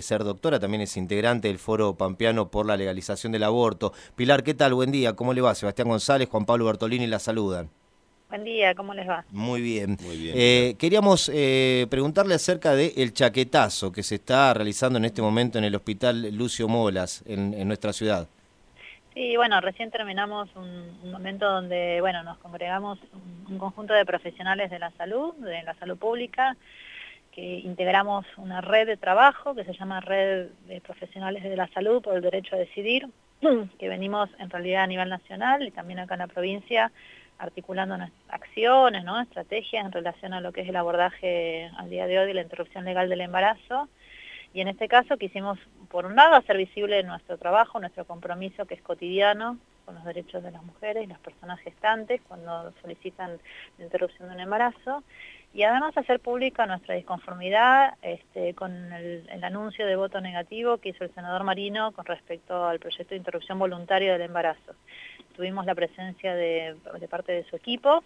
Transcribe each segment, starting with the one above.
ser doctora, también es integrante del Foro Pampeano por la legalización del aborto. Pilar, ¿qué tal? Buen día, ¿cómo le va? Sebastián González, Juan Pablo Bertolini la saludan. Buen día, ¿cómo les va? Muy bien. Eh, queríamos eh, preguntarle acerca del chaquetazo que se está realizando en este momento en el Hospital Lucio Molas, en, nuestra ciudad. Sí, bueno, recién terminamos un, momento donde, bueno, nos congregamos un conjunto de profesionales de la salud, de la salud pública, integramos una red de trabajo que se llama Red de Profesionales de la Salud por el Derecho a Decidir, que venimos en realidad a nivel nacional y también acá en la provincia articulando acciones, ¿no? estrategias en relación a lo que es el abordaje al día de hoy de la interrupción legal del embarazo. Y en este caso quisimos, por un lado, hacer visible nuestro trabajo, nuestro compromiso que es cotidiano con los derechos de las mujeres y las personas gestantes cuando solicitan la interrupción de un embarazo, y además hacer pública nuestra disconformidad este, con el, anuncio de voto negativo que hizo el senador Marino con respecto al proyecto de interrupción voluntaria del embarazo. Tuvimos la presencia de, parte de su equipo,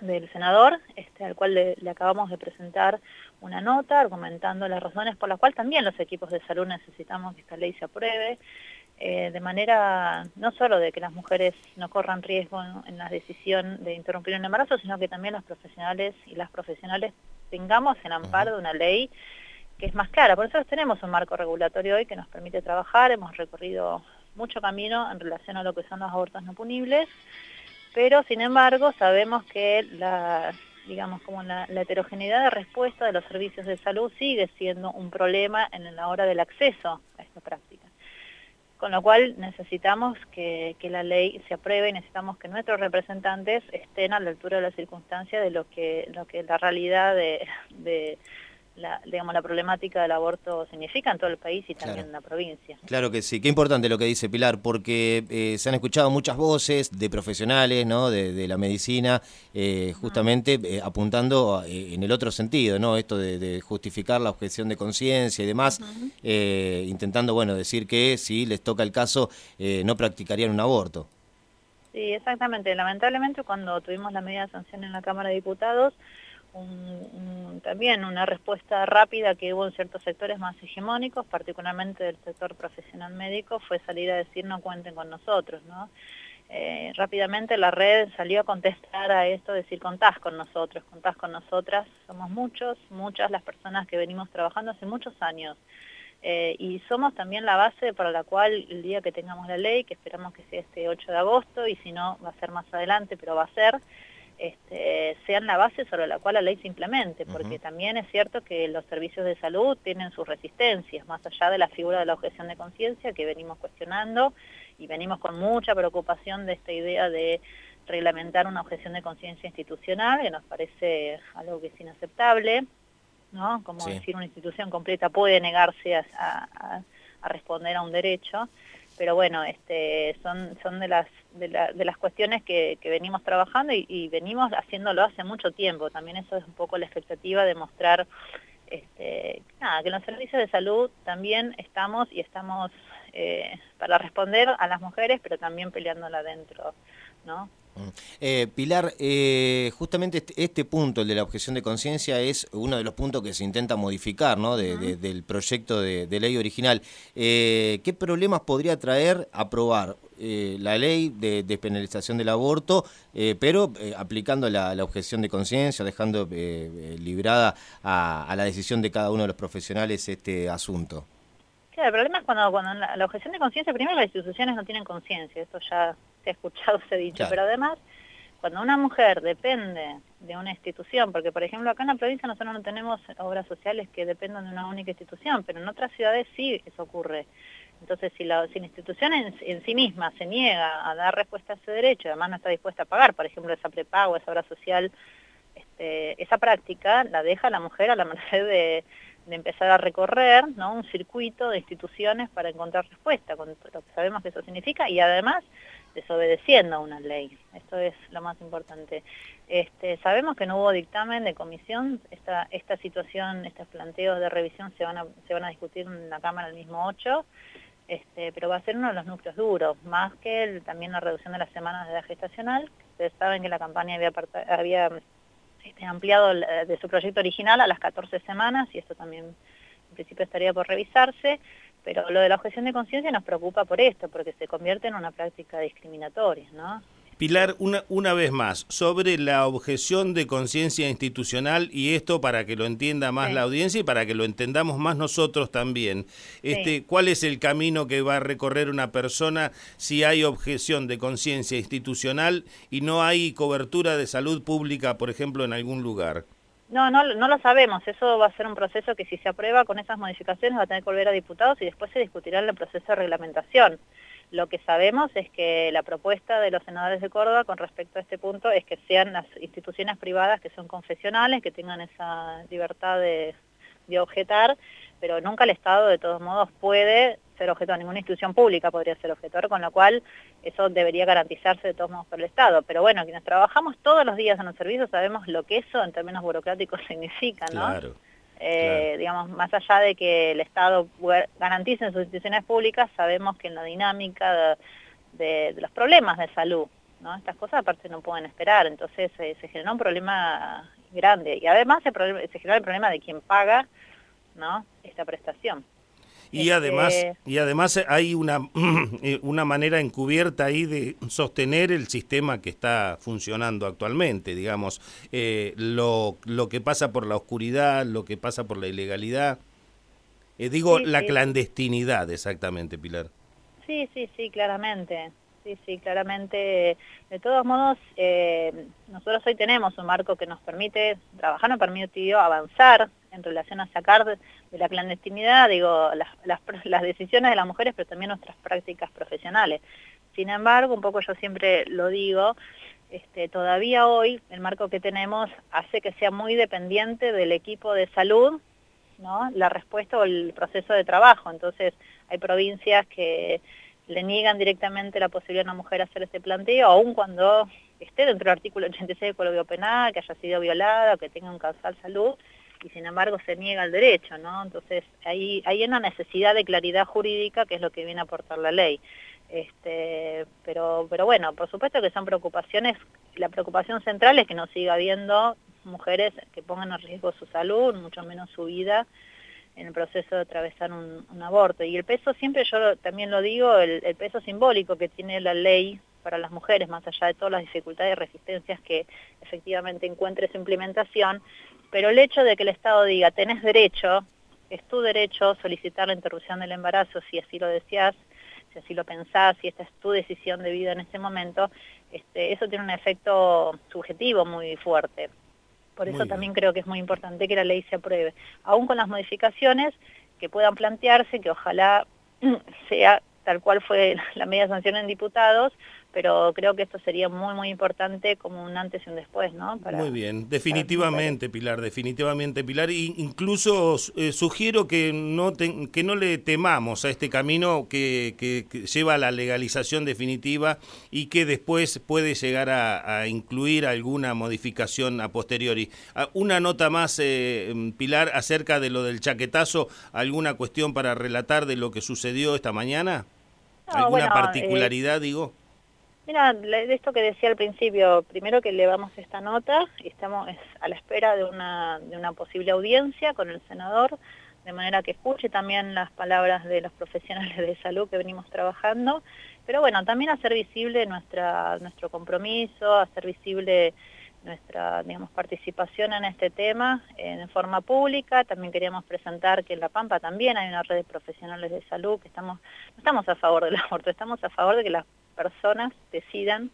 del senador, este, al cual le, le, acabamos de presentar una nota argumentando las razones por las cuales también los equipos de salud necesitamos que esta ley se apruebe, eh, de manera no solo de que las mujeres no corran riesgo en, la decisión de interrumpir un embarazo, sino que también los profesionales y las profesionales tengamos el amparo de una ley que es más clara. Por eso tenemos un marco regulatorio hoy que nos permite trabajar, hemos recorrido mucho camino en relación a lo que son los abortos no punibles, pero sin embargo sabemos que la, digamos, como la, heterogeneidad de respuesta de los servicios de salud sigue siendo un problema en la hora del acceso a esta práctica. Con lo cual necesitamos que, la ley se apruebe y necesitamos que nuestros representantes estén a la altura de la circunstancia de lo que, lo que la realidad de, la, digamos, la problemática del aborto significa en todo el país y también en la provincia. Claro que sí, qué importante lo que dice Pilar, porque eh, se han escuchado muchas voces de profesionales ¿no? de, la medicina, eh, justamente eh, apuntando en el otro sentido, ¿no? esto de, justificar la objeción de conciencia y demás, intentando bueno decir que si les toca el caso no practicarían un aborto. Sí, exactamente. Lamentablemente cuando tuvimos la medida de sanción en la Cámara de Diputados, también una respuesta rápida que hubo en ciertos sectores más hegemónicos, particularmente del sector profesional médico, fue salir a decir no cuenten con nosotros, ¿no? Eh, rápidamente la red salió a contestar a esto, decir contás con nosotros, contás con nosotras, somos muchos, muchas las personas que venimos trabajando hace muchos años. Eh, y somos también la base para la cual el día que tengamos la ley, que esperamos que sea este 8 de agosto, y si no va a ser más adelante, pero va a ser, este, sean la base sobre la cual la ley se implemente, porque también es cierto que los servicios de salud tienen sus resistencias, más allá de la figura de la objeción de conciencia que venimos cuestionando y venimos con mucha preocupación de esta idea de reglamentar una objeción de conciencia institucional, que nos parece algo que es inaceptable, ¿no? Como decir una institución completa puede negarse a responder a un derecho pero bueno, este, son, son de, las, de, las cuestiones que, venimos trabajando y, venimos haciéndolo hace mucho tiempo. También eso es un poco la expectativa de mostrar este, nada, que en los servicios de salud también estamos y estamos eh, para responder a las mujeres, pero también peleándola adentro, ¿no? Eh, Pilar, eh, justamente este, este, punto, el de la objeción de conciencia, es uno de los puntos que se intenta modificar ¿no? del proyecto de, ley original. Eh, ¿Qué problemas podría traer aprobar la ley de despenalización del aborto, pero aplicando la, objeción de conciencia, dejando librada a, la decisión de cada uno de los profesionales este asunto? el problema es cuando, cuando la, objeción de conciencia, primero las instituciones no tienen conciencia, esto ya escuchado, se ha dicho, pero además, cuando una mujer depende de una institución, porque por ejemplo acá en la provincia nosotros no tenemos obras sociales que dependan de una única institución, pero en otras ciudades sí eso ocurre. Entonces, si la, institución en, sí misma se niega a dar respuesta a ese derecho, además no está dispuesta a pagar, por ejemplo, esa prepago, esa obra social, este, esa práctica la deja la mujer a la merced de, de empezar a recorrer ¿no? un circuito de instituciones para encontrar respuesta, con lo que sabemos que eso significa, y además desobedeciendo a una ley. Esto es lo más importante. Este, sabemos que no hubo dictamen de comisión, esta, esta situación, estos planteos de revisión se van a, se van a discutir en la Cámara el mismo 8, este, pero va a ser uno de los núcleos duros, más que también la reducción de las semanas de edad gestacional. Ustedes saben que la campaña había, había este, ampliado de su proyecto original a las 14 semanas y esto también en principio estaría por revisarse, pero lo de la objeción de conciencia nos preocupa por esto, porque se convierte en una práctica discriminatoria, ¿no? Pilar, una, una vez más, sobre la objeción de conciencia institucional y esto para que lo entienda más la audiencia y para que lo entendamos más nosotros también. Este, ¿Cuál es el camino que va a recorrer una persona si hay objeción de conciencia institucional y no hay cobertura de salud pública, por ejemplo, en algún lugar? No, no, no lo sabemos. Eso va a ser un proceso que si se aprueba con esas modificaciones va a tener que volver a diputados y después se discutirá en el proceso de reglamentación. Lo que sabemos es que la propuesta de los senadores de Córdoba con respecto a este punto es que sean las instituciones privadas que son confesionales, que tengan esa libertad de, objetar, pero nunca el Estado de todos modos puede ser objetor, ninguna institución pública podría ser objetor, con lo cual eso debería garantizarse de todos modos por el Estado. Pero bueno, quienes trabajamos todos los días en los servicios sabemos lo que eso en términos burocráticos significa, ¿no? Claro. Eh, digamos, más allá de que el Estado garantice en sus instituciones públicas, sabemos que en la dinámica de, los problemas de salud, ¿no? Estas cosas aparte no pueden esperar, entonces eh, se genera un problema grande y además se, se genera el problema de quien paga, ¿no? Esta prestación. Y este, además, y además hay una, eh, una manera encubierta ahí de sostener el sistema que está funcionando actualmente, digamos, eh, lo, lo que pasa por la oscuridad, lo que pasa por la ilegalidad. Eh, digo, la clandestinidad, exactamente, Pilar. Sí, sí, sí, claramente. Sí, sí, claramente. De todos modos, eh, nosotros hoy tenemos un marco que nos permite, trabajar nos permitió avanzar en relación a sacar de, la clandestinidad, digo, las, decisiones de las mujeres, pero también nuestras prácticas profesionales. Sin embargo, un poco yo siempre lo digo, este, todavía hoy el marco que tenemos hace que sea muy dependiente del equipo de salud, ¿no? La respuesta o el proceso de trabajo. Entonces, hay provincias que le niegan directamente la posibilidad a una mujer hacer ese planteo, aun cuando esté dentro del artículo 86 del Código Penal, que haya sido violada, que tenga un causal salud, y sin embargo se niega el derecho, ¿no? Entonces ahí hay una necesidad de claridad jurídica que es lo que viene a aportar la ley. Este, pero, pero bueno, por supuesto que son preocupaciones, la preocupación central es que no siga habiendo mujeres que pongan en riesgo su salud, mucho menos su vida, en el proceso de atravesar un, aborto. Y el peso, siempre yo también lo digo, el, el, peso simbólico que tiene la ley para las mujeres, más allá de todas las dificultades y resistencias que efectivamente encuentre su implementación, pero el hecho de que el Estado diga, tenés derecho, es tu derecho solicitar la interrupción del embarazo si así lo deseas, si así lo pensás, si esta es tu decisión de vida en este momento, este, eso tiene un efecto subjetivo muy fuerte. Por eso también creo que es muy importante que la ley se apruebe, aún con las modificaciones que puedan plantearse, que ojalá sea tal cual fue la media sanción en diputados, pero creo que esto sería muy, muy importante como un antes y un después, ¿no? muy bien, definitivamente, Pilar, definitivamente, Pilar. incluso eh, sugiero que no, que no le temamos a este camino que, que, lleva a la legalización definitiva y que después puede llegar a, incluir alguna modificación a posteriori. Ah, una nota más, eh, Pilar, acerca de lo del chaquetazo, ¿alguna cuestión para relatar de lo que sucedió esta mañana? ¿Alguna eh, particularidad, digo? Mira, de esto que decía al principio, primero que elevamos esta nota, y estamos a la espera de una, de una posible audiencia con el senador, de manera que escuche también las palabras de los profesionales de salud que venimos trabajando, pero bueno, también hacer visible nuestra, nuestro compromiso, hacer visible nuestra digamos, participación en este tema en forma pública. También queríamos presentar que en La Pampa también hay una red de profesionales de salud que estamos, no estamos a favor del aborto, estamos a favor de que las personas decidan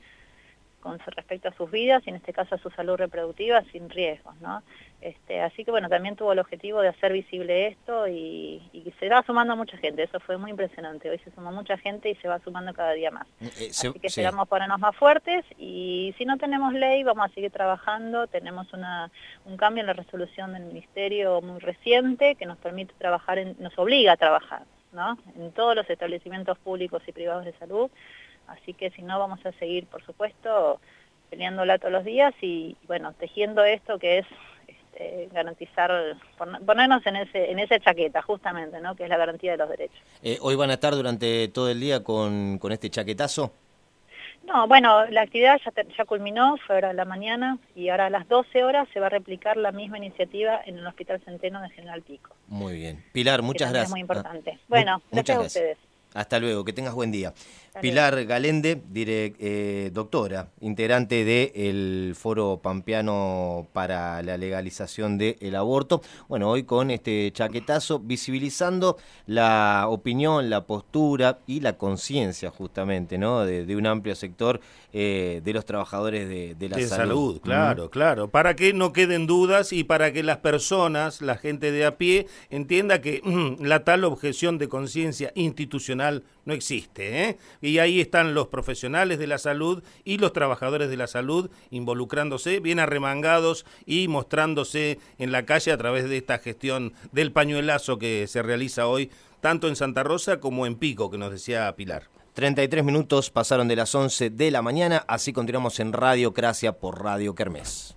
con respecto a sus vidas y en este caso a su salud reproductiva sin riesgos, ¿no? Este, así que bueno, también tuvo el objetivo de hacer visible esto y, se va sumando mucha gente, eso fue muy impresionante, hoy se sumó mucha gente y se va sumando cada día más. Eh, eh, así que esperamos ponernos más fuertes y si no tenemos ley vamos a seguir trabajando, tenemos una, un cambio en la resolución del Ministerio muy reciente que nos permite trabajar, en, nos obliga a trabajar, ¿no? En todos los establecimientos públicos y privados de salud, Así que si no vamos a seguir, por supuesto, peleándola todos los días y, bueno, tejiendo esto que es este, garantizar, ponernos en ese en esa chaqueta justamente, ¿no? que es la garantía de los derechos. Eh, ¿Hoy van a estar durante todo el día con, con este chaquetazo? No, bueno, la actividad ya, ya culminó, fue ahora de la mañana y ahora a las 12 horas se va a replicar la misma iniciativa en el Hospital Centeno de General Pico. Muy bien. Pilar, muchas gracias. Es muy importante. Ah, bueno, gracias a ustedes. Hasta luego, que tengas buen día. Pilar Galende, eh, doctora, integrante del Foro Pampeano para la legalización del aborto. Bueno, hoy con este chaquetazo visibilizando la opinión, la postura y la conciencia justamente, ¿no? De, un amplio sector eh, de los trabajadores de, la salud. salud. Claro, claro. Para que no queden dudas y para que las personas, la gente de a pie, entienda que la tal objeción de conciencia institucional no existe, ¿eh? y ahí están los profesionales de la salud y los trabajadores de la salud involucrándose, bien arremangados y mostrándose en la calle a través de esta gestión del pañuelazo que se realiza hoy, tanto en Santa Rosa como en Pico, que nos decía Pilar. 33 minutos pasaron de las 11 de la mañana, así continuamos en Radio Cracia por Radio Kermés.